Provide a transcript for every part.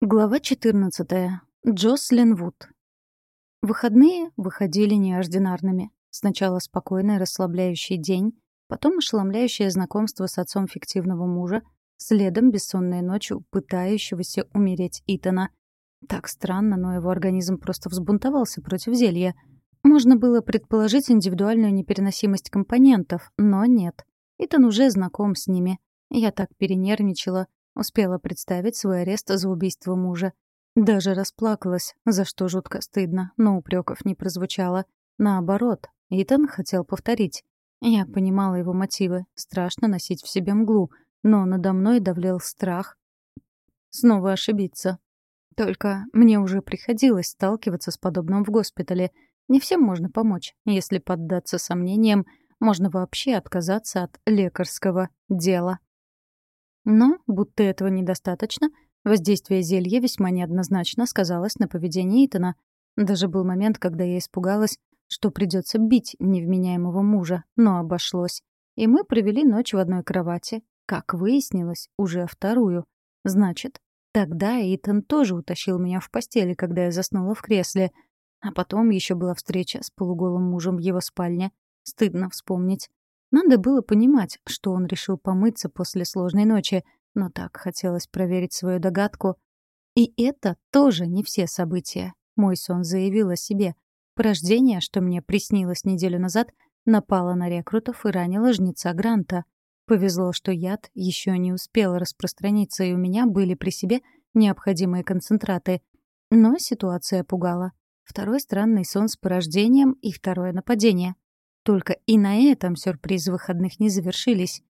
Глава 14. Джослин Вуд. Выходные выходили неординарными. Сначала спокойный, расслабляющий день, потом ошеломляющее знакомство с отцом фиктивного мужа, следом бессонная ночь пытающегося умереть Итана. Так странно, но его организм просто взбунтовался против зелья. Можно было предположить индивидуальную непереносимость компонентов, но нет. Итан уже знаком с ними. Я так перенервничала, Успела представить свой арест за убийство мужа. Даже расплакалась, за что жутко стыдно, но упреков не прозвучало. Наоборот, Итан хотел повторить. Я понимала его мотивы. Страшно носить в себе мглу, но надо мной давлел страх. Снова ошибиться. Только мне уже приходилось сталкиваться с подобным в госпитале. Не всем можно помочь. Если поддаться сомнениям, можно вообще отказаться от лекарского дела. Но, будто этого недостаточно, воздействие зелья весьма неоднозначно сказалось на поведении Итана. Даже был момент, когда я испугалась, что придется бить невменяемого мужа, но обошлось. И мы провели ночь в одной кровати. Как выяснилось, уже вторую. Значит, тогда Итан тоже утащил меня в постели, когда я заснула в кресле. А потом еще была встреча с полуголым мужем в его спальне. Стыдно вспомнить. Надо было понимать, что он решил помыться после сложной ночи, но так хотелось проверить свою догадку. И это тоже не все события. Мой сон заявил о себе. Порождение, что мне приснилось неделю назад, напало на рекрутов и ранило жнеца Гранта. Повезло, что яд еще не успел распространиться, и у меня были при себе необходимые концентраты. Но ситуация пугала. Второй странный сон с порождением и второе нападение — только и на этом сюрпризы выходных не завершились.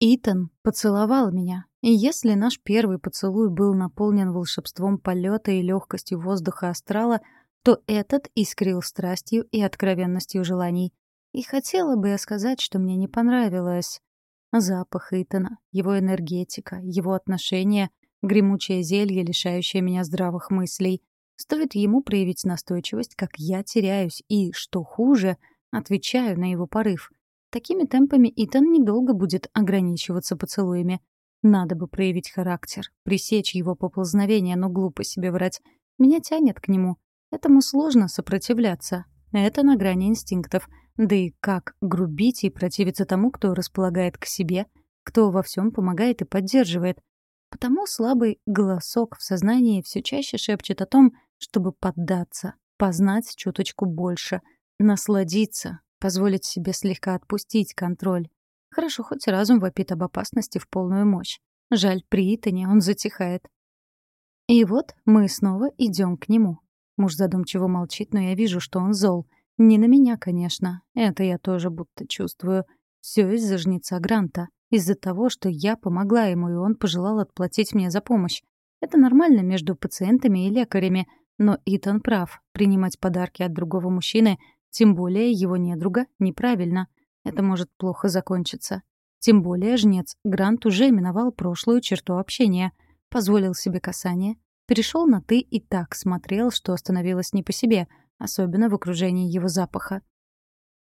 Итан поцеловал меня, и если наш первый поцелуй был наполнен волшебством полета и легкостью воздуха астрала, то этот искрил страстью и откровенностью желаний. И хотела бы я сказать, что мне не понравилось. Запах Итана, его энергетика, его отношения, гремучее зелье, лишающее меня здравых мыслей. Стоит ему проявить настойчивость, как я теряюсь, и, что хуже — Отвечаю на его порыв. Такими темпами Итан недолго будет ограничиваться поцелуями. Надо бы проявить характер, пресечь его поползновение, но глупо себе врать. Меня тянет к нему. Этому сложно сопротивляться. Это на грани инстинктов. Да и как грубить и противиться тому, кто располагает к себе, кто во всем помогает и поддерживает. Потому слабый голосок в сознании все чаще шепчет о том, чтобы поддаться, познать чуточку больше — Насладиться, позволить себе слегка отпустить контроль. Хорошо, хоть разум вопит об опасности в полную мощь. Жаль, при Итане он затихает. И вот мы снова идем к нему. Муж задумчиво молчит, но я вижу, что он зол. Не на меня, конечно. Это я тоже будто чувствую. Все из-за жнеца Гранта. Из-за того, что я помогла ему, и он пожелал отплатить мне за помощь. Это нормально между пациентами и лекарями. Но Итан прав. Принимать подарки от другого мужчины тем более его недруга неправильно. Это может плохо закончиться. Тем более жнец Грант уже миновал прошлую черту общения. Позволил себе касание. Перешел на «ты» и так смотрел, что остановилось не по себе, особенно в окружении его запаха.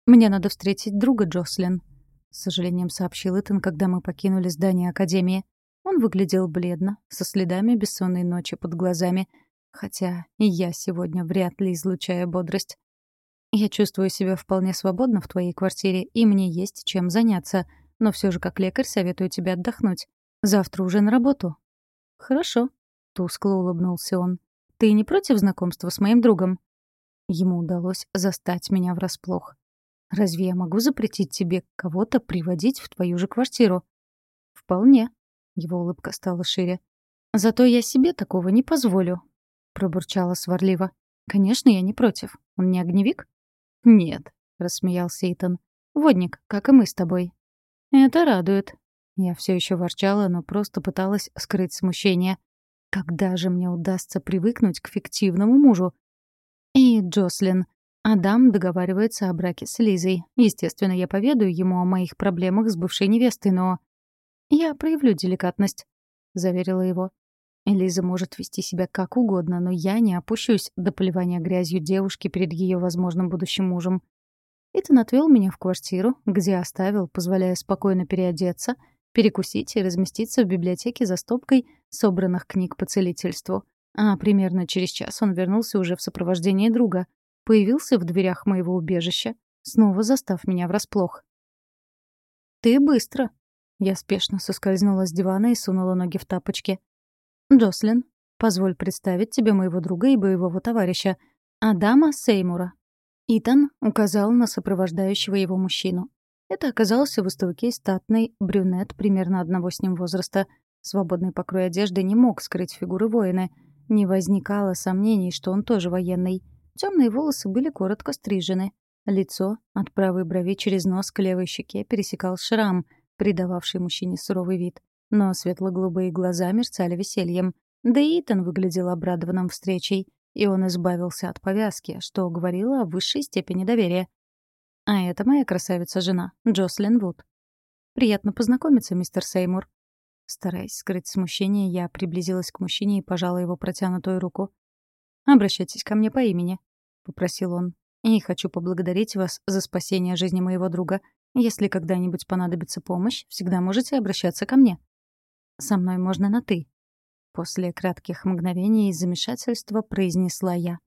«Мне надо встретить друга Джослин», — с сожалением сообщил Итан, когда мы покинули здание Академии. Он выглядел бледно, со следами бессонной ночи под глазами, хотя и я сегодня вряд ли излучаю бодрость. Я чувствую себя вполне свободно в твоей квартире, и мне есть чем заняться. Но все же как лекарь советую тебе отдохнуть. Завтра уже на работу». «Хорошо», — тускло улыбнулся он. «Ты не против знакомства с моим другом?» Ему удалось застать меня врасплох. «Разве я могу запретить тебе кого-то приводить в твою же квартиру?» «Вполне». Его улыбка стала шире. «Зато я себе такого не позволю», — пробурчала сварливо. «Конечно, я не против. Он не огневик?» «Нет», — рассмеялся Итан. «Водник, как и мы с тобой». «Это радует». Я все еще ворчала, но просто пыталась скрыть смущение. «Когда же мне удастся привыкнуть к фиктивному мужу?» «И Джослин. Адам договаривается о браке с Лизой. Естественно, я поведаю ему о моих проблемах с бывшей невестой, но...» «Я проявлю деликатность», — заверила его. Элиза может вести себя как угодно, но я не опущусь до поливания грязью девушки перед ее возможным будущим мужем. Итан отвел меня в квартиру, где оставил, позволяя спокойно переодеться, перекусить и разместиться в библиотеке за стопкой собранных книг по целительству. А примерно через час он вернулся уже в сопровождении друга. Появился в дверях моего убежища, снова застав меня врасплох. «Ты быстро!» Я спешно соскользнула с дивана и сунула ноги в тапочки. «Джослин, позволь представить тебе моего друга и боевого товарища, Адама Сеймура». Итан указал на сопровождающего его мужчину. Это оказался высокий, статный брюнет примерно одного с ним возраста. Свободный покрой одежды не мог скрыть фигуры воина. Не возникало сомнений, что он тоже военный. Темные волосы были коротко стрижены. Лицо от правой брови через нос к левой щеке пересекал шрам, придававший мужчине суровый вид. Но светло-голубые глаза мерцали весельем. Да и Итан выглядел обрадованным встречей, и он избавился от повязки, что говорило о высшей степени доверия. А это моя красавица-жена, Джослин Вуд. Приятно познакомиться, мистер Сеймур. Стараясь скрыть смущение, я приблизилась к мужчине и пожала его протянутую руку. «Обращайтесь ко мне по имени», — попросил он. «И хочу поблагодарить вас за спасение жизни моего друга. Если когда-нибудь понадобится помощь, всегда можете обращаться ко мне. Со мной можно на «ты». После кратких мгновений замешательства произнесла я.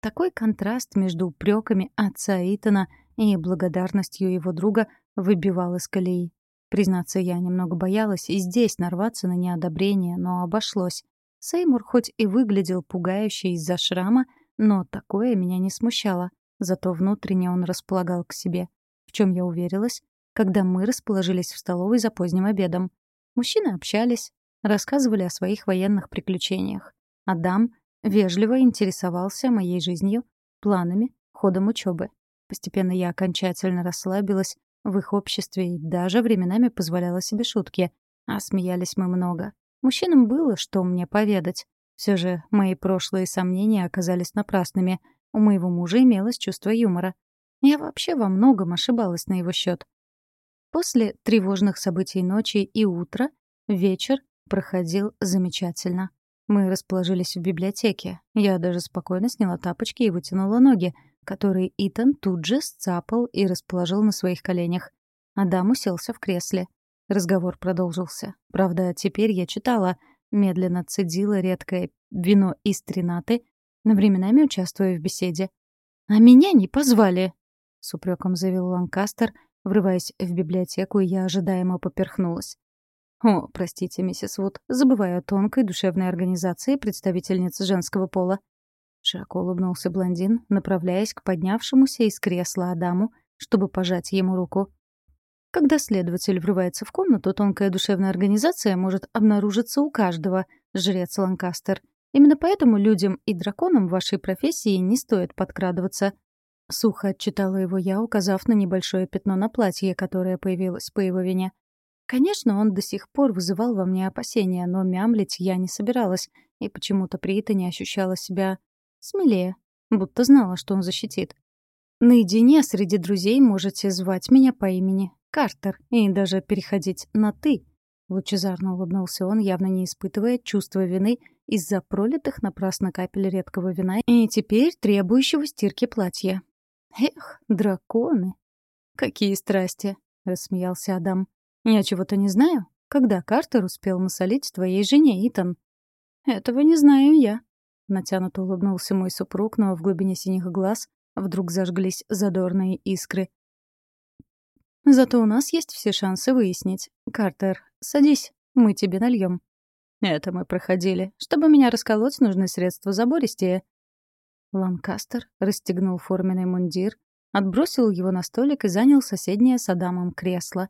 Такой контраст между упреками отца Итана и благодарностью его друга выбивал из колеи. Признаться, я немного боялась и здесь нарваться на неодобрение, но обошлось. Сеймур хоть и выглядел пугающе из-за шрама, но такое меня не смущало. Зато внутренне он располагал к себе. В чем я уверилась, когда мы расположились в столовой за поздним обедом. Мужчины общались, рассказывали о своих военных приключениях. Адам вежливо интересовался моей жизнью, планами, ходом учебы. Постепенно я окончательно расслабилась в их обществе и даже временами позволяла себе шутки. А смеялись мы много. Мужчинам было, что мне поведать. Все же мои прошлые сомнения оказались напрасными. У моего мужа имелось чувство юмора. Я вообще во многом ошибалась на его счет. После тревожных событий ночи и утра вечер проходил замечательно. Мы расположились в библиотеке. Я даже спокойно сняла тапочки и вытянула ноги, которые Итан тут же сцапал и расположил на своих коленях. Адам уселся в кресле. Разговор продолжился. Правда, теперь я читала, медленно цедила редкое вино из тринаты, но временами участвуя в беседе. «А меня не позвали!» — с упреком заявил Ланкастер, врываясь в библиотеку, я ожидаемо поперхнулась. «О, простите, миссис Вуд, забываю о тонкой душевной организации представительницы женского пола». Широко улыбнулся блондин, направляясь к поднявшемуся из кресла Адаму, чтобы пожать ему руку. Когда следователь врывается в комнату, тонкая душевная организация может обнаружиться у каждого, жрец Ланкастер. Именно поэтому людям и драконам вашей профессии не стоит подкрадываться. Сухо отчитала его я, указав на небольшое пятно на платье, которое появилось по его вине. Конечно, он до сих пор вызывал во мне опасения, но мямлить я не собиралась, и почему-то при не ощущала себя смелее, будто знала, что он защитит. Наедине среди друзей можете звать меня по имени Картер и даже переходить на «ты», — лучезарно улыбнулся он, явно не испытывая чувства вины из-за пролитых напрасно капель редкого вина и теперь требующего стирки платья. «Эх, драконы!» «Какие страсти!» — рассмеялся Адам. «Я чего-то не знаю. Когда Картер успел насолить твоей жене, Итан?» «Этого не знаю я», — натянуто улыбнулся мой супруг, но в глубине синих глаз вдруг зажглись задорные искры. «Зато у нас есть все шансы выяснить. Картер, садись, мы тебе нальем». «Это мы проходили. Чтобы меня расколоть, нужны средства забористее». Ланкастер расстегнул форменный мундир, отбросил его на столик и занял соседнее с Адамом кресло.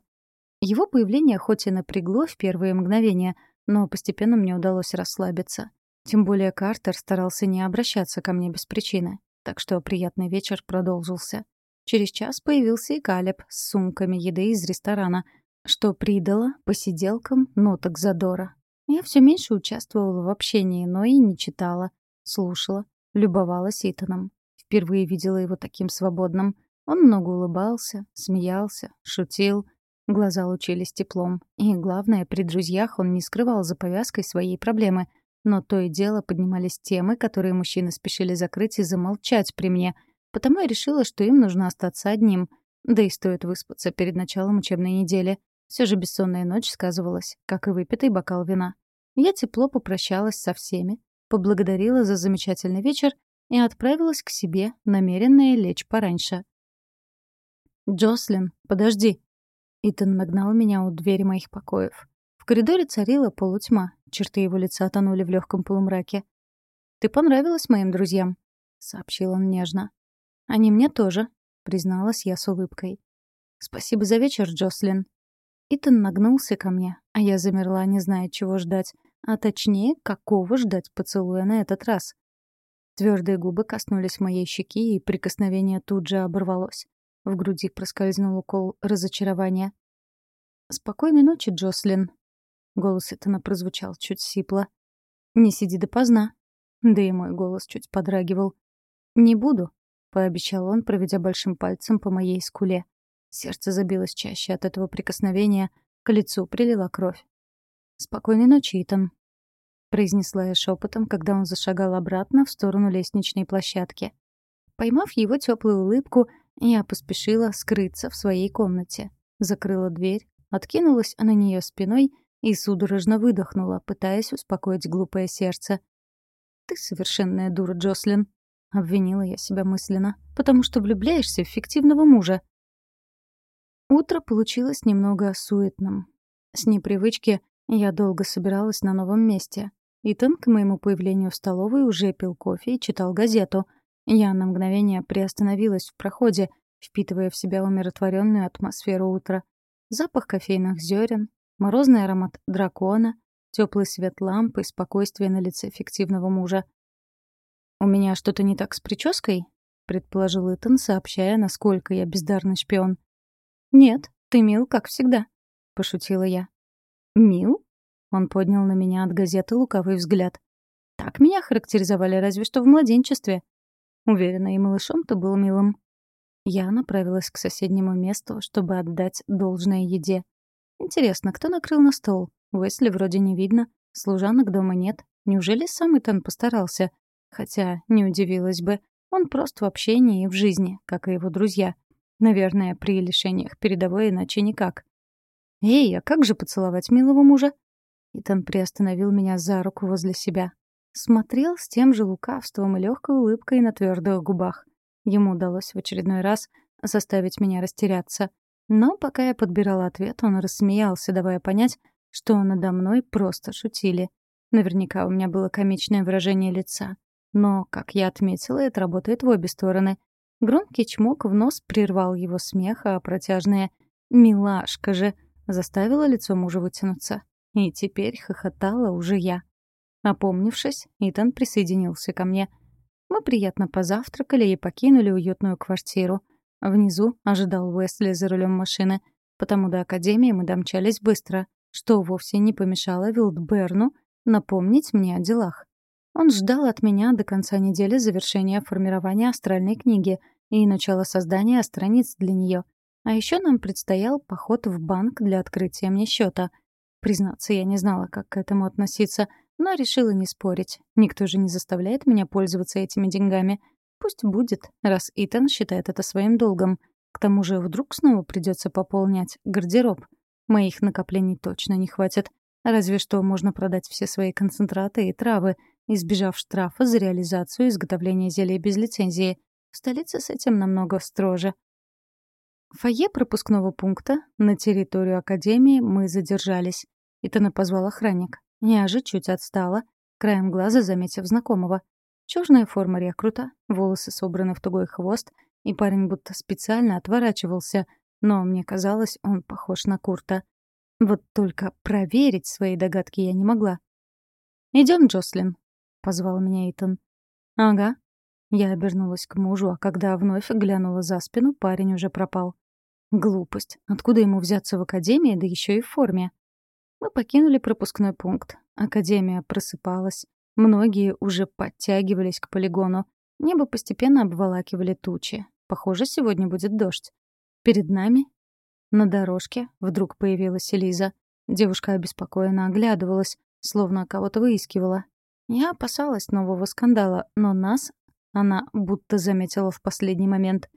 Его появление хоть и напрягло в первые мгновения, но постепенно мне удалось расслабиться. Тем более Картер старался не обращаться ко мне без причины. Так что приятный вечер продолжился. Через час появился и Калеб с сумками еды из ресторана, что придало посиделкам ноток задора. Я все меньше участвовала в общении, но и не читала, слушала, любовалась Итаном. Впервые видела его таким свободным. Он много улыбался, смеялся, шутил — Глаза лучились теплом. И, главное, при друзьях он не скрывал за повязкой своей проблемы. Но то и дело поднимались темы, которые мужчины спешили закрыть и замолчать при мне. Потому я решила, что им нужно остаться одним. Да и стоит выспаться перед началом учебной недели. Все же бессонная ночь сказывалась, как и выпитый бокал вина. Я тепло попрощалась со всеми, поблагодарила за замечательный вечер и отправилась к себе, намеренная лечь пораньше. «Джослин, подожди!» Итан нагнал меня у двери моих покоев. В коридоре царила полутьма, черты его лица тонули в легком полумраке. «Ты понравилась моим друзьям», — сообщил он нежно. «Они мне тоже», — призналась я с улыбкой. «Спасибо за вечер, Джослин». Итан нагнулся ко мне, а я замерла, не зная, чего ждать, а точнее, какого ждать поцелуя на этот раз. Твердые губы коснулись моей щеки, и прикосновение тут же оборвалось. В груди проскользнул укол разочарования. «Спокойной ночи, Джослин». Голос Итана прозвучал чуть сипло. «Не сиди допоздна». Да и мой голос чуть подрагивал. «Не буду», — пообещал он, проведя большим пальцем по моей скуле. Сердце забилось чаще от этого прикосновения, к лицу прилила кровь. «Спокойной ночи, Итан», — произнесла я шепотом, когда он зашагал обратно в сторону лестничной площадки. Поймав его теплую улыбку, я поспешила скрыться в своей комнате. Закрыла дверь, откинулась на нее спиной и судорожно выдохнула, пытаясь успокоить глупое сердце. «Ты совершенная дура, Джослин», — обвинила я себя мысленно, «потому что влюбляешься в фиктивного мужа». Утро получилось немного суетным. С непривычки я долго собиралась на новом месте. Итан к моему появлению в столовой уже пил кофе и читал газету. Я на мгновение приостановилась в проходе, впитывая в себя умиротворенную атмосферу утра. Запах кофейных зерен, морозный аромат дракона, теплый свет лампы и спокойствие на лице фиктивного мужа. «У меня что-то не так с прической?» — предположил Итан, сообщая, насколько я бездарный шпион. «Нет, ты мил, как всегда», — пошутила я. «Мил?» — он поднял на меня от газеты лукавый взгляд. «Так меня характеризовали разве что в младенчестве». Уверена, и малышом-то был милым. Я направилась к соседнему месту, чтобы отдать должное еде. Интересно, кто накрыл на стол? Уэсли вроде не видно, служанок дома нет. Неужели сам Итан постарался? Хотя, не удивилась бы, он прост в общении и в жизни, как и его друзья. Наверное, при лишениях передовой иначе никак. «Эй, а как же поцеловать милого мужа?» Итан приостановил меня за руку возле себя. Смотрел с тем же лукавством и легкой улыбкой на твердых губах. Ему удалось в очередной раз заставить меня растеряться. Но пока я подбирала ответ, он рассмеялся, давая понять, что надо мной просто шутили. Наверняка у меня было комичное выражение лица. Но, как я отметила, это работает в обе стороны. Громкий чмок в нос прервал его смех, а протяжное «Милашка же!» Заставило лицо мужа вытянуться. И теперь хохотала уже я. Опомнившись, Итан присоединился ко мне. Мы приятно позавтракали и покинули уютную квартиру. Внизу ожидал Уэсли за рулем машины, потому до Академии мы домчались быстро, что вовсе не помешало Вилдберну напомнить мне о делах. Он ждал от меня до конца недели завершения формирования астральной книги и начала создания страниц для нее. А еще нам предстоял поход в банк для открытия мне счета. Признаться, я не знала, как к этому относиться, но решила не спорить. Никто же не заставляет меня пользоваться этими деньгами. Пусть будет, раз Итан считает это своим долгом. К тому же вдруг снова придется пополнять гардероб. Моих накоплений точно не хватит. Разве что можно продать все свои концентраты и травы, избежав штрафа за реализацию изготовления зелий без лицензии. В столице с этим намного строже. Фойе пропускного пункта на территорию Академии мы задержались. Итана позвал охранник. Няжа чуть отстала, краем глаза заметив знакомого. Черная форма рекрута, волосы собраны в тугой хвост, и парень будто специально отворачивался, но мне казалось, он похож на Курта. Вот только проверить свои догадки я не могла. Идем, Джослин», — позвал меня Итан. «Ага». Я обернулась к мужу, а когда вновь глянула за спину, парень уже пропал. Глупость. Откуда ему взяться в академии, да еще и в форме? Мы покинули пропускной пункт. Академия просыпалась. Многие уже подтягивались к полигону. Небо постепенно обволакивали тучи. Похоже, сегодня будет дождь. Перед нами на дорожке вдруг появилась Элиза. Девушка обеспокоенно оглядывалась, словно кого-то выискивала. Я опасалась нового скандала, но нас она будто заметила в последний момент.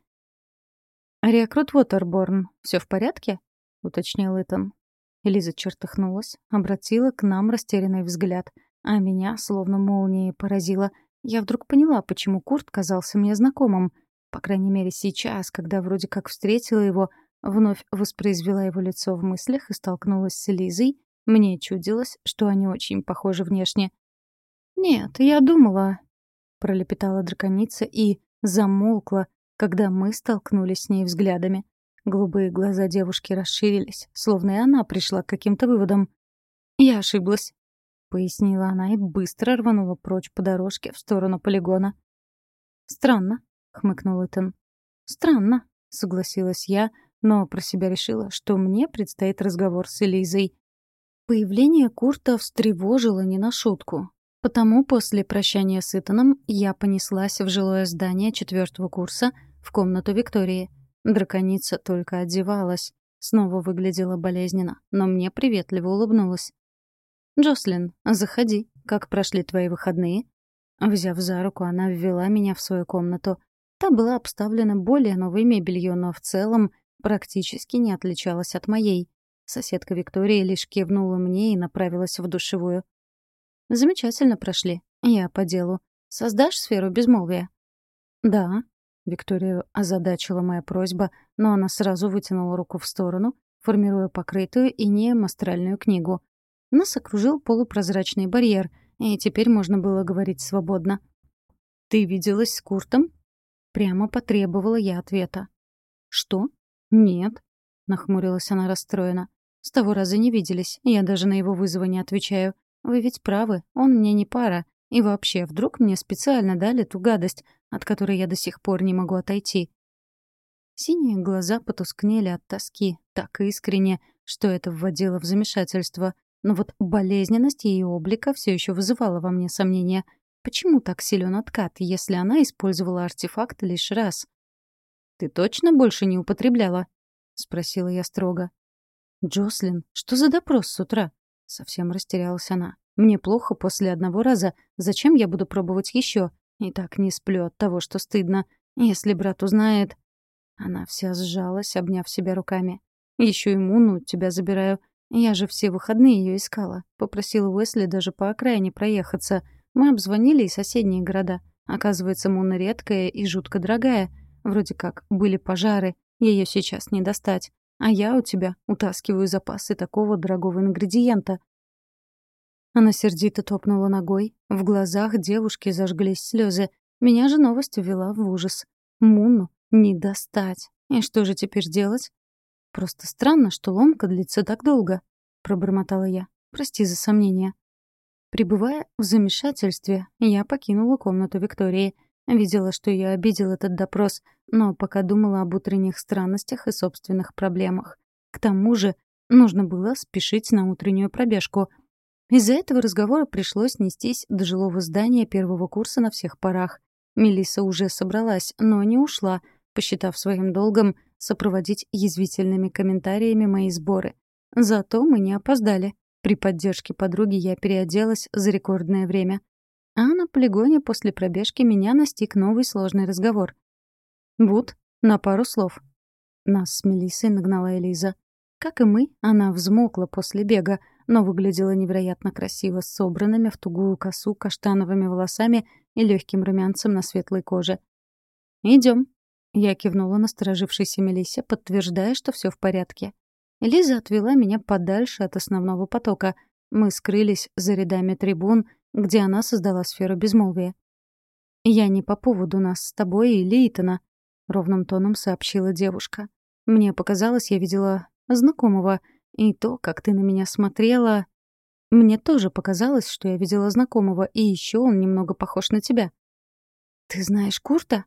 «Рекрут Уотерборн, все в порядке?» — уточнил Итан. Элиза чертыхнулась, обратила к нам растерянный взгляд. а меня словно молнией поразило. Я вдруг поняла, почему Курт казался мне знакомым. По крайней мере, сейчас, когда вроде как встретила его, вновь воспроизвела его лицо в мыслях и столкнулась с Лизой, мне чудилось, что они очень похожи внешне. «Нет, я думала...» — пролепетала драконица и замолкла, когда мы столкнулись с ней взглядами. Голубые глаза девушки расширились, словно и она пришла к каким-то выводам. «Я ошиблась», — пояснила она и быстро рванула прочь по дорожке в сторону полигона. «Странно», — хмыкнул Итан. «Странно», — согласилась я, но про себя решила, что мне предстоит разговор с Элизой. Появление Курта встревожило не на шутку. Потому после прощания с Итаном я понеслась в жилое здание четвертого курса в комнату Виктории. Драконица только одевалась. Снова выглядела болезненно, но мне приветливо улыбнулась. «Джослин, заходи. Как прошли твои выходные?» Взяв за руку, она ввела меня в свою комнату. Та была обставлена более новой мебелью, но в целом практически не отличалась от моей. Соседка Виктория лишь кивнула мне и направилась в душевую. «Замечательно прошли. Я по делу. Создашь сферу безмолвия?» «Да». Викторию озадачила моя просьба, но она сразу вытянула руку в сторону, формируя покрытую и неамастральную книгу. Нас окружил полупрозрачный барьер, и теперь можно было говорить свободно. «Ты виделась с Куртом?» Прямо потребовала я ответа. «Что? Нет», — нахмурилась она расстроена. «С того раза не виделись, я даже на его вызовы не отвечаю. Вы ведь правы, он мне не пара. И вообще, вдруг мне специально дали ту гадость, от которой я до сих пор не могу отойти. Синие глаза потускнели от тоски, так искренне, что это вводило в замешательство. Но вот болезненность ее облика все еще вызывала во мне сомнения. Почему так силен откат, если она использовала артефакт лишь раз? «Ты точно больше не употребляла?» — спросила я строго. «Джослин, что за допрос с утра?» Совсем растерялась она. «Мне плохо после одного раза. Зачем я буду пробовать еще? И так не сплю от того, что стыдно. Если брат узнает...» Она вся сжалась, обняв себя руками. Еще и Муну тебя забираю. Я же все выходные ее искала. Попросила Уэсли даже по окраине проехаться. Мы обзвонили и соседние города. Оказывается, Муна редкая и жутко дорогая. Вроде как были пожары. Ее сейчас не достать. А я у тебя утаскиваю запасы такого дорогого ингредиента. Она сердито топнула ногой. В глазах девушки зажглись слезы. Меня же новость ввела в ужас. Мунну не достать. И что же теперь делать? Просто странно, что ломка длится так долго, пробормотала я. Прости за сомнение. Пребывая в замешательстве, я покинула комнату Виктории. Видела, что ее обидел этот допрос, но пока думала об утренних странностях и собственных проблемах. К тому же нужно было спешить на утреннюю пробежку. Из-за этого разговора пришлось нестись до жилого здания первого курса на всех парах. Мелисса уже собралась, но не ушла, посчитав своим долгом сопроводить язвительными комментариями мои сборы. Зато мы не опоздали. При поддержке подруги я переоделась за рекордное время. А на полигоне после пробежки меня настиг новый сложный разговор. «Вуд, на пару слов». Нас с Мелиссой нагнала Элиза. Как и мы, она взмокла после бега, но выглядела невероятно красиво, с собранными в тугую косу каштановыми волосами и легким румянцем на светлой коже. Идем. Я кивнула насторожившейся Мелиссе, подтверждая, что все в порядке. Элиза отвела меня подальше от основного потока. Мы скрылись за рядами трибун, где она создала сферу безмолвия. «Я не по поводу нас с тобой и Лейтона», — ровным тоном сообщила девушка. «Мне показалось, я видела знакомого, и то, как ты на меня смотрела...» «Мне тоже показалось, что я видела знакомого, и еще он немного похож на тебя». «Ты знаешь Курта?»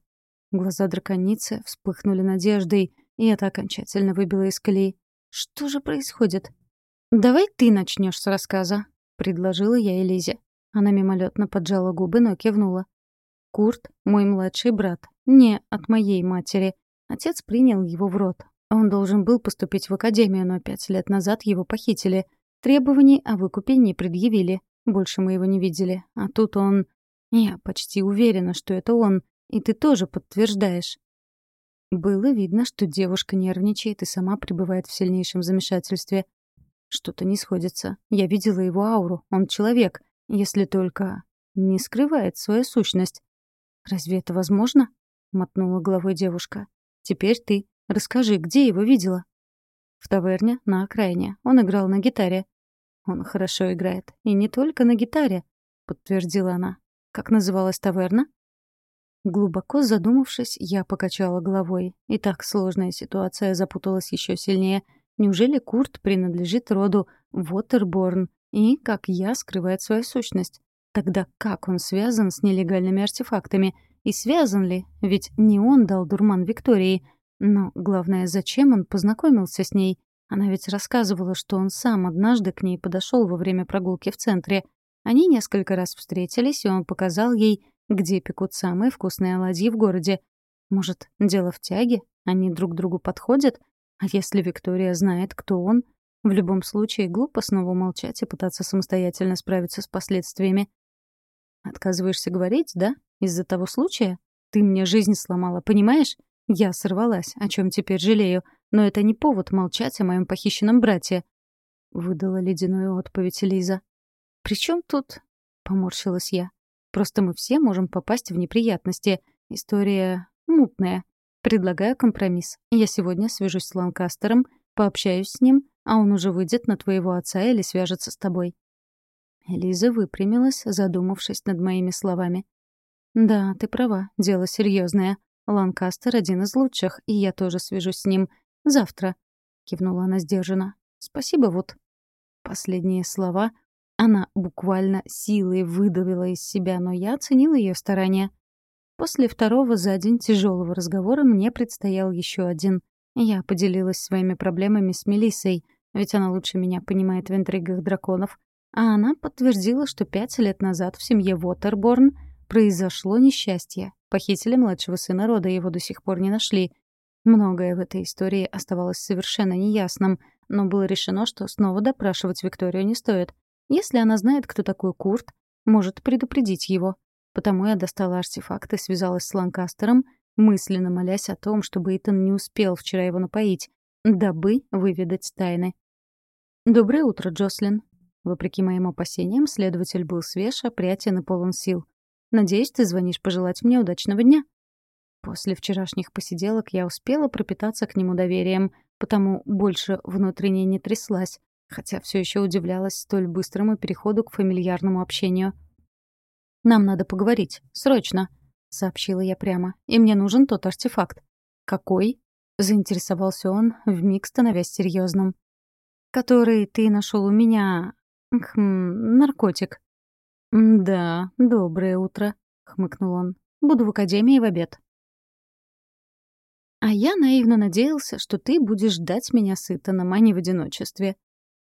Глаза драконицы вспыхнули надеждой, и это окончательно выбило из колеи. «Что же происходит?» «Давай ты начнешь с рассказа», — предложила я Элизе. Она мимолетно поджала губы, но кивнула. Курт — мой младший брат. Не от моей матери. Отец принял его в рот. Он должен был поступить в академию, но пять лет назад его похитили. Требований о выкупе не предъявили. Больше мы его не видели. А тут он... Я почти уверена, что это он. И ты тоже подтверждаешь. Было видно, что девушка нервничает и сама пребывает в сильнейшем замешательстве. Что-то не сходится. Я видела его ауру. Он человек. Если только не скрывает свою сущность. «Разве это возможно?» — мотнула головой девушка. «Теперь ты. Расскажи, где его видела?» «В таверне, на окраине. Он играл на гитаре». «Он хорошо играет. И не только на гитаре», — подтвердила она. «Как называлась таверна?» Глубоко задумавшись, я покачала головой. И так сложная ситуация запуталась еще сильнее. Неужели Курт принадлежит роду Вотерборн и, как я, скрывает свою сущность? Тогда как он связан с нелегальными артефактами? И связан ли? Ведь не он дал дурман Виктории. Но главное, зачем он познакомился с ней? Она ведь рассказывала, что он сам однажды к ней подошел во время прогулки в центре. Они несколько раз встретились, и он показал ей, где пекут самые вкусные оладьи в городе. Может, дело в тяге? Они друг другу подходят? А если Виктория знает, кто он? В любом случае, глупо снова молчать и пытаться самостоятельно справиться с последствиями. Отказываешься говорить, да? Из-за того случая? Ты мне жизнь сломала, понимаешь? Я сорвалась, о чем теперь жалею. Но это не повод молчать о моем похищенном брате. Выдала ледяную отповедь Лиза. «При чем тут?» — поморщилась я. «Просто мы все можем попасть в неприятности. История мутная. Предлагаю компромисс. Я сегодня свяжусь с Ланкастером, пообщаюсь с ним, а он уже выйдет на твоего отца или свяжется с тобой. Лиза выпрямилась, задумавшись над моими словами. «Да, ты права, дело серьезное. Ланкастер один из лучших, и я тоже свяжусь с ним. Завтра», — кивнула она сдержанно. «Спасибо, вот». Последние слова она буквально силой выдавила из себя, но я оценила ее старания. После второго за день тяжелого разговора мне предстоял еще один. Я поделилась своими проблемами с Мелиссой, ведь она лучше меня понимает в интригах драконов, а она подтвердила, что пять лет назад в семье Вотерборн произошло несчастье. Похитили младшего сына рода, его до сих пор не нашли. Многое в этой истории оставалось совершенно неясным, но было решено, что снова допрашивать Викторию не стоит. Если она знает, кто такой Курт, может предупредить его. Потому я достала артефакт и связалась с Ланкастером, мысленно молясь о том, чтобы Итан не успел вчера его напоить, дабы выведать тайны. «Доброе утро, Джослин», Вопреки моим опасениям, следователь был свеж, опрятен и полон сил. «Надеюсь, ты звонишь пожелать мне удачного дня». После вчерашних посиделок я успела пропитаться к нему доверием, потому больше внутренне не тряслась, хотя все еще удивлялась столь быстрому переходу к фамильярному общению. «Нам надо поговорить. Срочно», — сообщила я прямо. «И мне нужен тот артефакт». «Какой?» — заинтересовался он, вмиг становясь серьезным. «Который ты нашел у меня «Хм, наркотик». «Да, доброе утро», — хмыкнул он. «Буду в академии в обед». «А я наивно надеялся, что ты будешь ждать меня с Итаном, а не в одиночестве».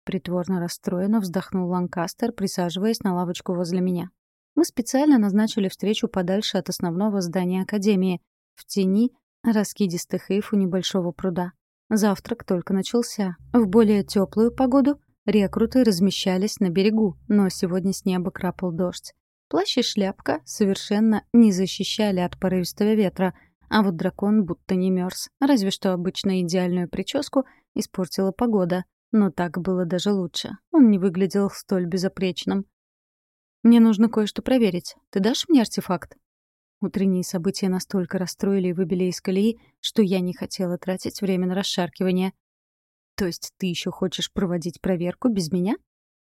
Притворно расстроенно вздохнул Ланкастер, присаживаясь на лавочку возле меня. Мы специально назначили встречу подальше от основного здания Академии, в тени раскидистых ив у небольшого пруда. Завтрак только начался. В более теплую погоду Рекруты размещались на берегу, но сегодня с неба крапал дождь. Плащ и шляпка совершенно не защищали от порывистого ветра, а вот дракон будто не мерз, разве что обычно идеальную прическу испортила погода. Но так было даже лучше. Он не выглядел столь безопречным. «Мне нужно кое-что проверить. Ты дашь мне артефакт?» Утренние события настолько расстроили и выбили из колеи, что я не хотела тратить время на расшаркивание. «То есть ты еще хочешь проводить проверку без меня?»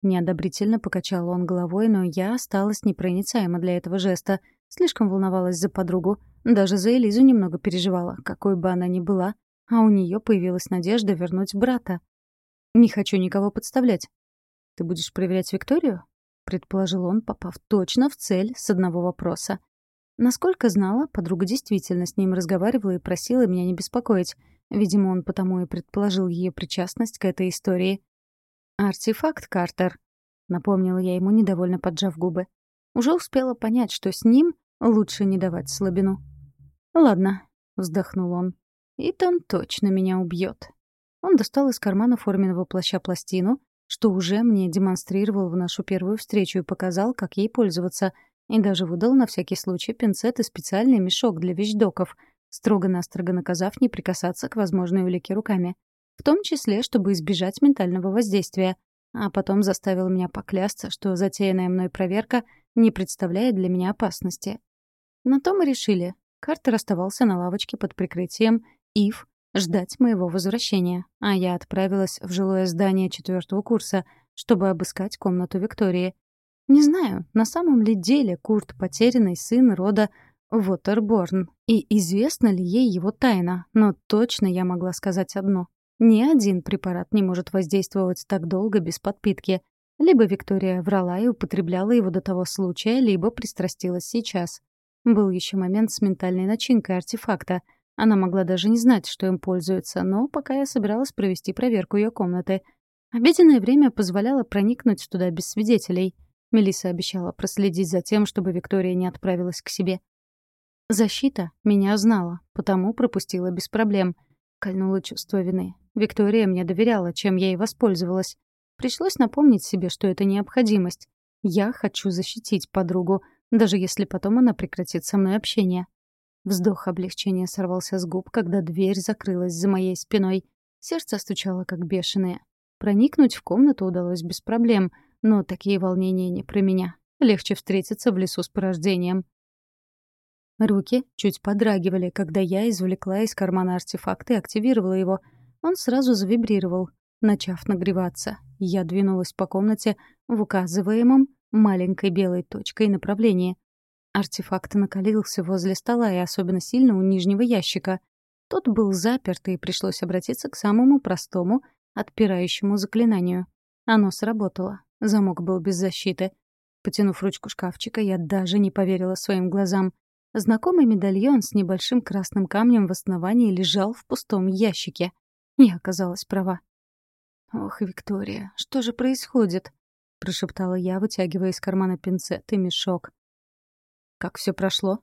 Неодобрительно покачал он головой, но я осталась непроницаема для этого жеста. Слишком волновалась за подругу. Даже за Элизу немного переживала, какой бы она ни была. А у нее появилась надежда вернуть брата. «Не хочу никого подставлять». «Ты будешь проверять Викторию?» — предположил он, попав точно в цель с одного вопроса. Насколько знала, подруга действительно с ним разговаривала и просила меня не беспокоить. Видимо, он потому и предположил ее причастность к этой истории. «Артефакт, Картер», — напомнила я ему, недовольно поджав губы. Уже успела понять, что с ним лучше не давать слабину. «Ладно», — вздохнул он. «Итан точно меня убьет. Он достал из кармана форменного плаща пластину, что уже мне демонстрировал в нашу первую встречу и показал, как ей пользоваться, и даже выдал на всякий случай пинцет и специальный мешок для вещдоков — строго-настрого наказав не прикасаться к возможной улике руками. В том числе, чтобы избежать ментального воздействия. а потом заставил меня поклясться, что затеянная мной проверка не представляет для меня опасности. На то мы решили. Картер оставался на лавочке под прикрытием Ив ждать моего возвращения, а я отправилась в жилое здание четвертого курса, чтобы обыскать комнату Виктории. Не знаю, на самом ли деле Курт потерянный сын рода Вотерборн, и известна ли ей его тайна, но точно я могла сказать одно. Ни один препарат не может воздействовать так долго без подпитки. Либо Виктория врала и употребляла его до того случая, либо пристрастилась сейчас. Был еще момент с ментальной начинкой артефакта. Она могла даже не знать, что им пользуются, но пока я собиралась провести проверку ее комнаты. Обеденное время позволяло проникнуть туда без свидетелей. Мелисса обещала проследить за тем, чтобы Виктория не отправилась к себе. Защита меня знала, потому пропустила без проблем. Кольнуло чувство вины. Виктория мне доверяла, чем я и воспользовалась. Пришлось напомнить себе, что это необходимость. Я хочу защитить подругу, даже если потом она прекратит со мной общение. Вздох облегчения сорвался с губ, когда дверь закрылась за моей спиной. Сердце стучало как бешеное. Проникнуть в комнату удалось без проблем, но такие волнения не про меня. Легче встретиться в лесу с порождением. Руки чуть подрагивали, когда я извлекла из кармана артефакт и активировала его — он сразу завибрировал, начав нагреваться. Я двинулась по комнате в указываемом маленькой белой точкой направлении. Артефакт накалился возле стола и особенно сильно у нижнего ящика. Тот был заперт, и пришлось обратиться к самому простому, отпирающему заклинанию. Оно сработало. Замок был без защиты. Потянув ручку шкафчика, я даже не поверила своим глазам. Знакомый медальон с небольшим красным камнем в основании лежал в пустом ящике. Я оказалась права. «Ох, Виктория, что же происходит?» — прошептала я, вытягивая из кармана пинцет и мешок. «Как все прошло?»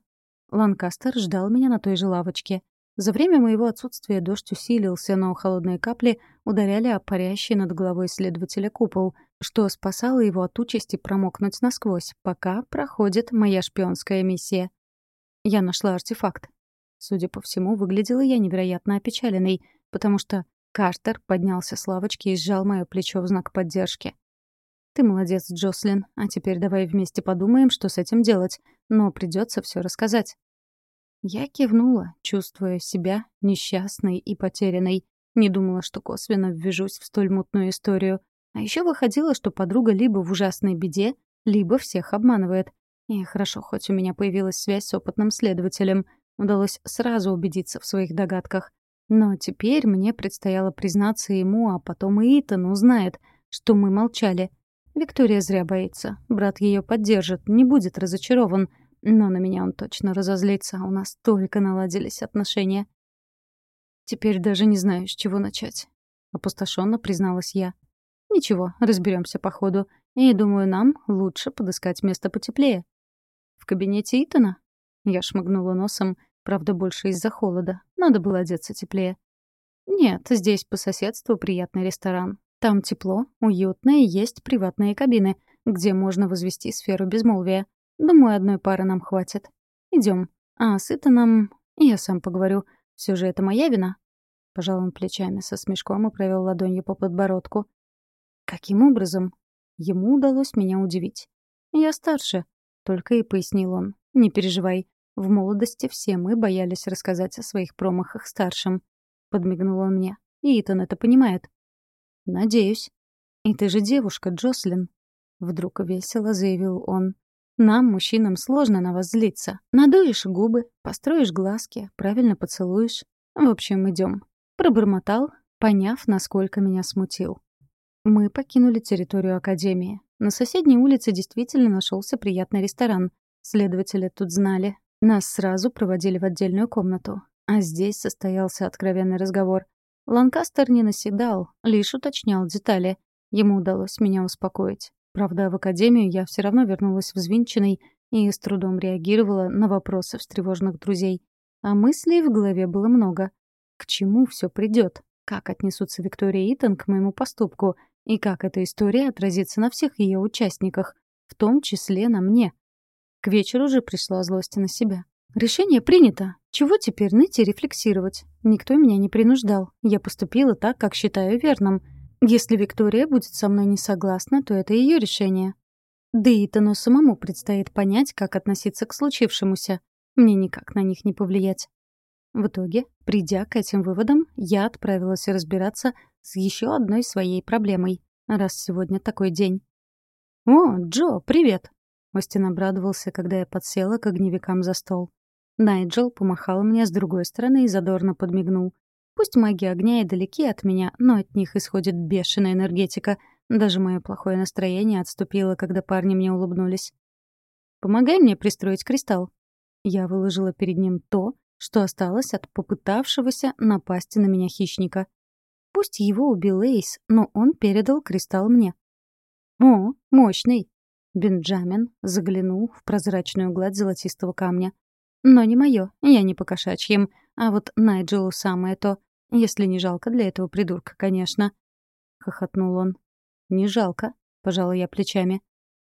Ланкастер ждал меня на той же лавочке. За время моего отсутствия дождь усилился, но холодные капли ударяли о парящий над головой следователя купол, что спасало его от участи промокнуть насквозь, пока проходит моя шпионская миссия. Я нашла артефакт. Судя по всему, выглядела я невероятно опечаленной — потому что Картер поднялся с лавочки и сжал мое плечо в знак поддержки. «Ты молодец, Джослин, а теперь давай вместе подумаем, что с этим делать, но придется все рассказать». Я кивнула, чувствуя себя несчастной и потерянной. Не думала, что косвенно ввяжусь в столь мутную историю. А еще выходило, что подруга либо в ужасной беде, либо всех обманывает. И хорошо, хоть у меня появилась связь с опытным следователем. Удалось сразу убедиться в своих догадках. Но теперь мне предстояло признаться ему, а потом и Итан узнает, что мы молчали. Виктория зря боится. Брат ее поддержит, не будет разочарован. Но на меня он точно разозлится, а у нас только наладились отношения. Теперь даже не знаю, с чего начать. Опустошенно призналась я. Ничего, разберемся по ходу. И думаю, нам лучше подыскать место потеплее. В кабинете Итана? Я шмыгнула носом Правда, больше из-за холода. Надо было одеться теплее. Нет, здесь по соседству приятный ресторан. Там тепло, уютно и есть приватные кабины, где можно возвести сферу безмолвия. Думаю, одной пары нам хватит. Идем. А сыто нам... Я сам поговорю. Все же это моя вина. Пожал он плечами со смешком и провел ладонью по подбородку. Каким образом? Ему удалось меня удивить. Я старше, только и пояснил он. Не переживай, в молодости все мы боялись рассказать о своих промахах старшим. Подмигнул он мне. И Итан это понимает. Надеюсь. И ты же девушка, Джослин. Вдруг весело заявил он. Нам, мужчинам, сложно на вас злиться. Надуешь губы, построишь глазки, правильно поцелуешь. В общем, идем. Пробормотал, поняв, насколько меня смутил. Мы покинули территорию Академии. На соседней улице действительно нашелся приятный ресторан. Следователи тут знали, нас сразу проводили в отдельную комнату, а здесь состоялся откровенный разговор. Ланкастер не наседал, лишь уточнял детали. Ему удалось меня успокоить. Правда, в академию я все равно вернулась взвинченной и с трудом реагировала на вопросы встревоженных друзей. А мыслей в голове было много. К чему все придет? Как отнесутся Виктория и Итан к моему поступку? И как эта история отразится на всех ее участниках, в том числе на мне? К вечеру же пришла злость на себя. Решение принято. Чего теперь ныть и рефлексировать? Никто меня не принуждал. Я поступила так, как считаю верным. Если Виктория будет со мной не согласна, то это ее решение. Да и Итану самому предстоит понять, как относиться к случившемуся. Мне никак на них не повлиять. В итоге, придя к этим выводам, я отправилась разбираться с еще одной своей проблемой, раз сегодня такой день. «О, Джо, привет!» Остин обрадовался, когда я подсела к огневикам за стол. Найджел помахал мне с другой стороны и задорно подмигнул. Пусть маги огня и далеки от меня, но от них исходит бешеная энергетика. Даже мое плохое настроение отступило, когда парни мне улыбнулись. «Помогай мне пристроить кристалл». Я выложила перед ним то, что осталось от попытавшегося напасть на меня хищника. Пусть его убил Эйс, но он передал кристалл мне. «О, мощный!» Бенджамин заглянул в прозрачную гладь золотистого камня. «Но не мое, я не по кошачьим, а вот Найджелу самое то, если не жалко для этого придурка, конечно». Хохотнул он. «Не жалко», — пожала я плечами.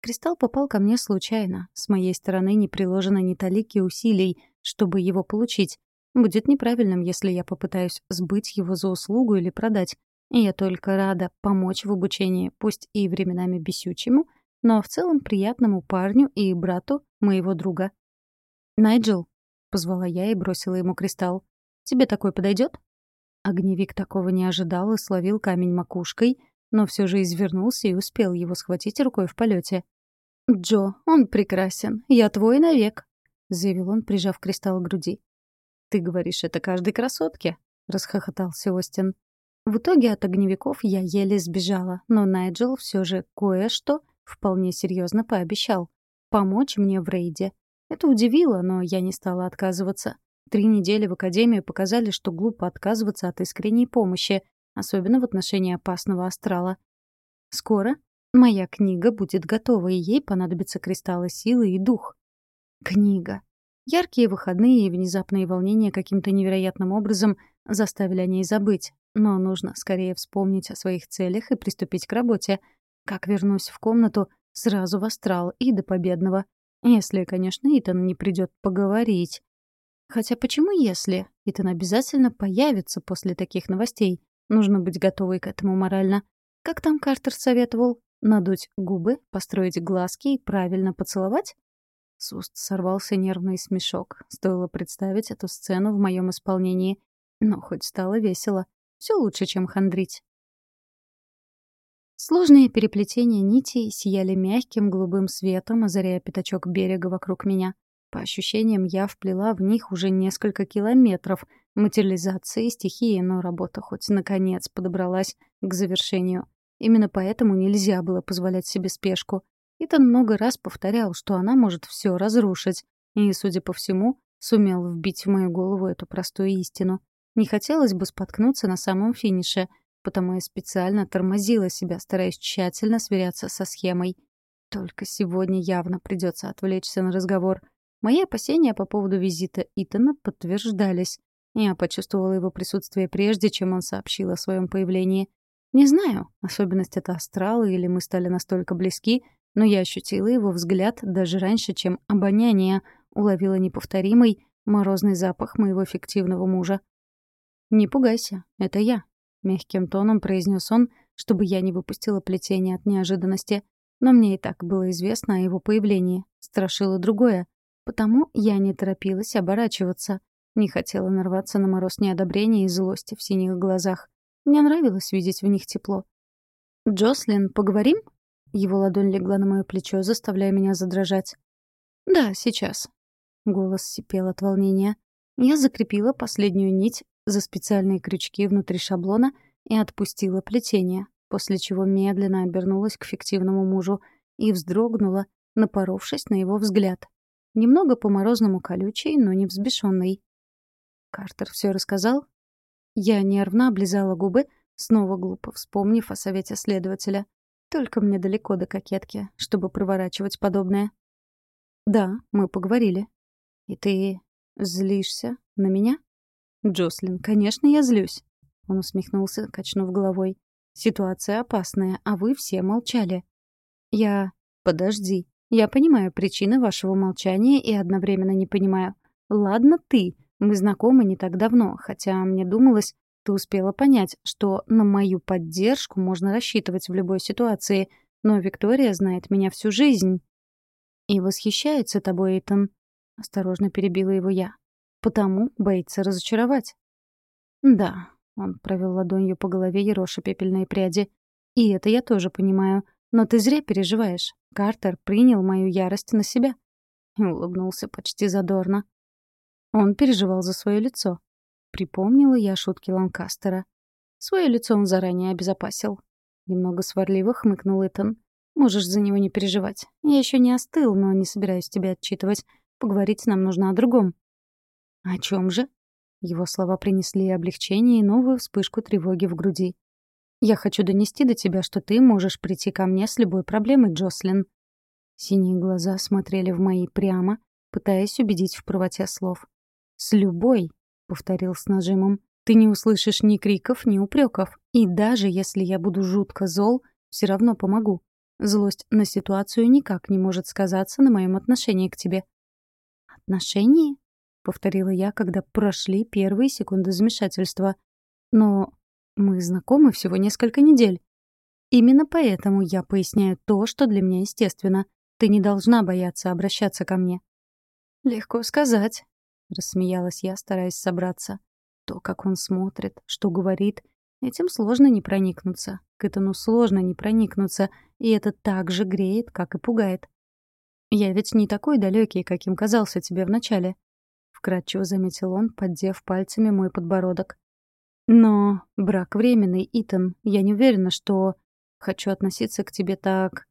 Кристалл попал ко мне случайно. С моей стороны не приложено ни талики усилий, чтобы его получить. Будет неправильным, если я попытаюсь сбыть его за услугу или продать. Я только рада помочь в обучении, пусть и временами бесючему, но в целом приятному парню и брату моего друга. «Найджел», — позвала я и бросила ему кристалл, — «тебе такой подойдет? Огневик такого не ожидал и словил камень макушкой, но все же извернулся и успел его схватить рукой в полете. «Джо, он прекрасен. Я твой навек», — заявил он, прижав кристалл к груди. «Ты говоришь это каждой красотке?» — расхохотался Остин. В итоге от огневиков я еле сбежала, но Найджел все же кое-что вполне серьезно пообещал. Помочь мне в рейде. Это удивило, но я не стала отказываться. Три недели в академии показали, что глупо отказываться от искренней помощи, особенно в отношении опасного астрала. Скоро моя книга будет готова, и ей понадобятся кристаллы силы и дух. Книга. Яркие выходные и внезапные волнения каким-то невероятным образом заставили о ней забыть, но нужно скорее вспомнить о своих целях и приступить к работе. Как вернусь в комнату, сразу в астрал и до победного. Если, конечно, Итан не придет поговорить. Хотя почему если? Итан обязательно появится после таких новостей. Нужно быть готовой к этому морально. Как там Картер советовал? Надуть губы, построить глазки и правильно поцеловать? С уст сорвался нервный смешок. Стоило представить эту сцену в моем исполнении. Но хоть стало весело. Все лучше, чем хандрить. Сложные переплетения нитей сияли мягким голубым светом, озаряя пятачок берега вокруг меня. По ощущениям, я вплела в них уже несколько километров материализации стихии, но работа хоть наконец подобралась к завершению. Именно поэтому нельзя было позволять себе спешку. Итан много раз повторял, что она может все разрушить, и, судя по всему, сумел вбить в мою голову эту простую истину. Не хотелось бы споткнуться на самом финише, потому я специально тормозила себя, стараясь тщательно сверяться со схемой. Только сегодня явно придется отвлечься на разговор. Мои опасения по поводу визита Итана подтверждались. Я почувствовала его присутствие прежде, чем он сообщил о своем появлении. Не знаю, особенность это астрала или мы стали настолько близки, но я ощутила его взгляд даже раньше, чем обоняние уловило неповторимый морозный запах моего фиктивного мужа. «Не пугайся, это я», — мягким тоном произнес он, чтобы я не выпустила плетение от неожиданности. Но мне и так было известно о его появлении. Страшило другое. Потому я не торопилась оборачиваться. Не хотела нарваться на мороз неодобрения и злости в синих глазах. Мне нравилось видеть в них тепло. «Джослин, поговорим?» Его ладонь легла на мое плечо, заставляя меня задрожать. «Да, сейчас». Голос сипел от волнения. Я закрепила последнюю нить за специальные крючки внутри шаблона и отпустила плетение, после чего медленно обернулась к фиктивному мужу и вздрогнула, напоровшись на его взгляд. Немного по-морозному колючий, но не взбешенный. Картер все рассказал? Я нервно облизала губы, снова глупо вспомнив о совете следователя. Только мне далеко до кокетки, чтобы проворачивать подобное. Да, мы поговорили. И ты злишься на меня? Джослин, конечно, я злюсь. Он усмехнулся, качнув головой. Ситуация опасная, а вы все молчали. Я... Подожди. Я понимаю причины вашего молчания и одновременно не понимаю. Ладно ты, мы знакомы не так давно, хотя мне думалось, Ты успела понять, что на мою поддержку можно рассчитывать в любой ситуации, но Виктория знает меня всю жизнь. И восхищается тобой, Эйтон. Осторожно перебила его я. Потому боится разочаровать. Да, он провел ладонью по голове ероша пепельные пряди. И это я тоже понимаю. Но ты зря переживаешь. Картер принял мою ярость на себя. И улыбнулся почти задорно. Он переживал за свое лицо. Припомнила я шутки Ланкастера. Свое лицо он заранее обезопасил. Немного сварливо хмыкнул Итан. «Можешь за него не переживать. Я еще не остыл, но не собираюсь тебя отчитывать. Поговорить нам нужно о другом». «О чем же?» Его слова принесли облегчение и новую вспышку тревоги в груди. «Я хочу донести до тебя, что ты можешь прийти ко мне с любой проблемой, Джослин». Синие глаза смотрели в мои прямо, пытаясь убедить в правоте слов. «С любой», — повторил с нажимом, — «ты не услышишь ни криков, ни упреков. И даже если я буду жутко зол, все равно помогу. Злость на ситуацию никак не может сказаться на моем отношении к тебе». «Отношении?» — повторила я, когда прошли первые секунды замешательства. «Но мы знакомы всего несколько недель. Именно поэтому я поясняю то, что для меня естественно. Ты не должна бояться обращаться ко мне. Легко сказать, рассмеялась я, стараясь собраться. То, как он смотрит, что говорит, этим сложно не проникнуться. К этому сложно не проникнуться, и это так же греет, как и пугает. Я ведь не такой далекий, каким казался тебе вначале, вкратчиво заметил он, поддев пальцами мой подбородок. Но брак временный, Итан. Я не уверена, что хочу относиться к тебе так...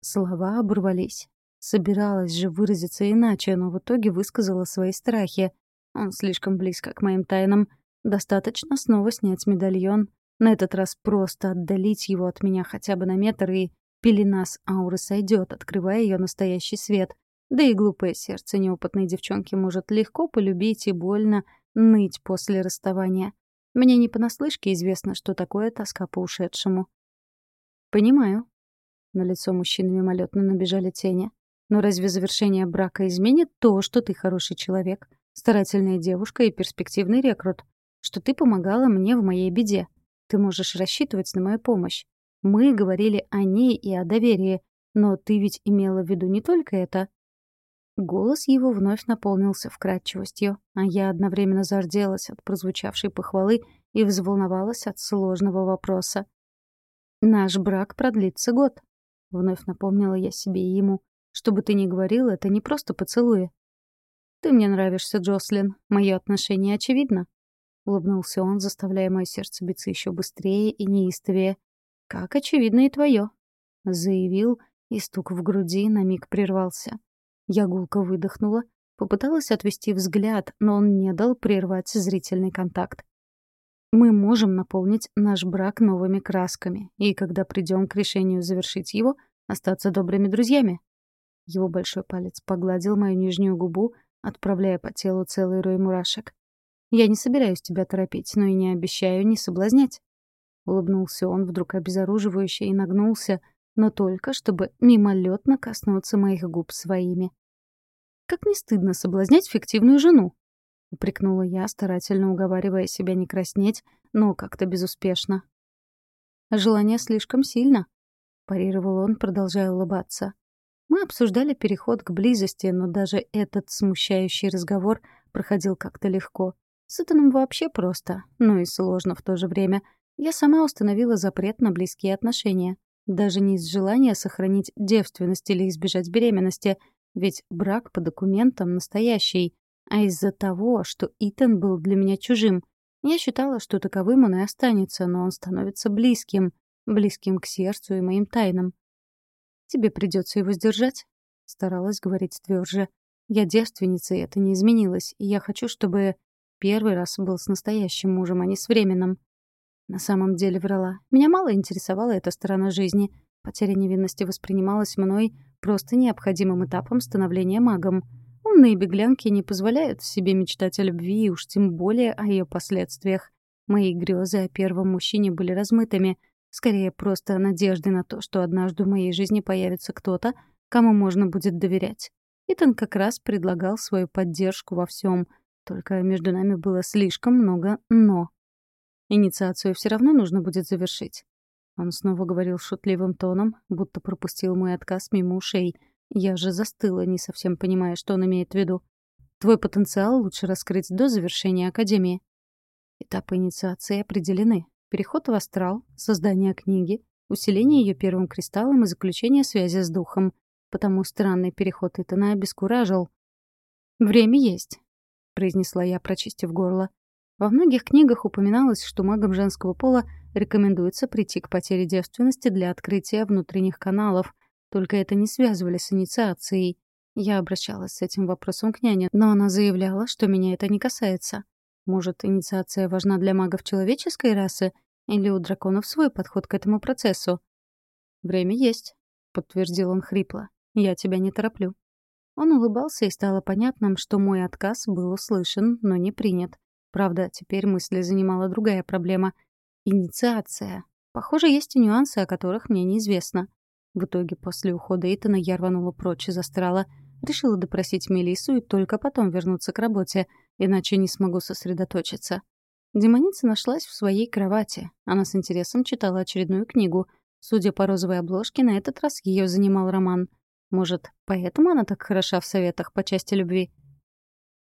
Слова оборвались. Собиралась же выразиться иначе, но в итоге высказала свои страхи. Он слишком близко к моим тайнам. Достаточно снова снять медальон. На этот раз просто отдалить его от меня хотя бы на метр, и пелена с ауры сойдет, открывая ее настоящий свет. Да и глупое сердце неопытной девчонки может легко полюбить и больно ныть после расставания. Мне не понаслышке известно, что такое тоска по ушедшему. «Понимаю». На лицо мужчины мимолетно набежали тени. «Но разве завершение брака изменит то, что ты хороший человек, старательная девушка и перспективный рекрут? Что ты помогала мне в моей беде? Ты можешь рассчитывать на мою помощь. Мы говорили о ней и о доверии, но ты ведь имела в виду не только это. Голос его вновь наполнился вкрадчивостью, а я одновременно зарделась от прозвучавшей похвалы и взволновалась от сложного вопроса. «Наш брак продлится год», — вновь напомнила я себе и ему. «Что бы ты ни говорил, это не просто поцелуи». «Ты мне нравишься, Джослин. Мое отношение очевидно», — улыбнулся он, заставляя мое сердце биться еще быстрее и неистовее. «Как очевидно и твое», — заявил, и стук в груди на миг прервался. Я гулко выдохнула, попыталась отвести взгляд, но он не дал прервать зрительный контакт. Мы можем наполнить наш брак новыми красками, и когда придем к решению завершить его, остаться добрыми друзьями. Его большой палец погладил мою нижнюю губу, отправляя по телу целый рой мурашек. «Я не собираюсь тебя торопить, но и не обещаю не соблазнять». Улыбнулся он вдруг обезоруживающе и нагнулся, но только чтобы мимолетно коснуться моих губ своими. «Как не стыдно соблазнять фиктивную жену?» — упрекнула я, старательно уговаривая себя не краснеть, но как-то безуспешно. «Желание слишком сильно», — парировал он, продолжая улыбаться. Мы обсуждали переход к близости, но даже этот смущающий разговор проходил как-то легко. С Итаном вообще просто, но и сложно в то же время. Я сама установила запрет на близкие отношения. Даже не из желания сохранить девственность или избежать беременности, ведь брак по документам настоящий, а из-за того, что Итан был для меня чужим. Я считала, что таковым он и останется, но он становится близким, близким к сердцу и моим тайнам. «Тебе придется его сдержать», — старалась говорить тверже. «Я девственница, и это не изменилось, и я хочу, чтобы первый раз был с настоящим мужем, а не с временным. На самом деле врала. Меня мало интересовала эта сторона жизни. Потеря невинности воспринималась мной просто необходимым этапом становления магом. Умные беглянки не позволяют себе мечтать о любви и уж тем более о ее последствиях. Мои грезы о первом мужчине были размытыми, скорее просто надежды на то, что однажды в моей жизни появится кто-то, кому можно будет доверять. Итан как раз предлагал свою поддержку во всем, только между нами было слишком много «но». Инициацию все равно нужно будет завершить. Он снова говорил шутливым тоном, будто пропустил мой отказ мимо ушей. Я же застыла, не совсем понимая, что он имеет в виду. Твой потенциал лучше раскрыть до завершения Академии. Этапы инициации определены. Переход в астрал, создание книги, усиление ее первым кристаллом и заключение связи с духом. Потому странный переход Итана обескуражил. «Время есть», — произнесла я, прочистив горло. Во многих книгах упоминалось, что магам женского пола рекомендуется прийти к потере девственности для открытия внутренних каналов, только это не связывали с инициацией. Я обращалась с этим вопросом к няне, но она заявляла, что меня это не касается. Может, инициация важна для магов человеческой расы, или у драконов свой подход к этому процессу? «Время есть», — подтвердил он хрипло. «Я тебя не тороплю». Он улыбался, и стало понятным, что мой отказ был услышан, но не принят. Правда, теперь мысли занимала другая проблема — инициация. Похоже, есть и нюансы, о которых мне неизвестно. В итоге, после ухода Итана я рванула прочь из астрала, решила допросить Мелиссу и только потом вернуться к работе, иначе не смогу сосредоточиться. Демоница нашлась в своей кровати. Она с интересом читала очередную книгу. Судя по розовой обложке, на этот раз ее занимал роман. Может, поэтому она так хороша в советах по части любви?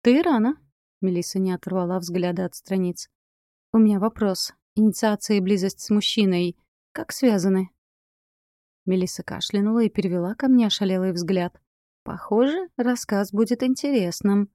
«Ты рано», — Мелисса не оторвала взгляда от страниц. «У меня вопрос. Инициация и близость с мужчиной как связаны?» Мелисса кашлянула и перевела ко мне ошалелый взгляд. «Похоже, рассказ будет интересным».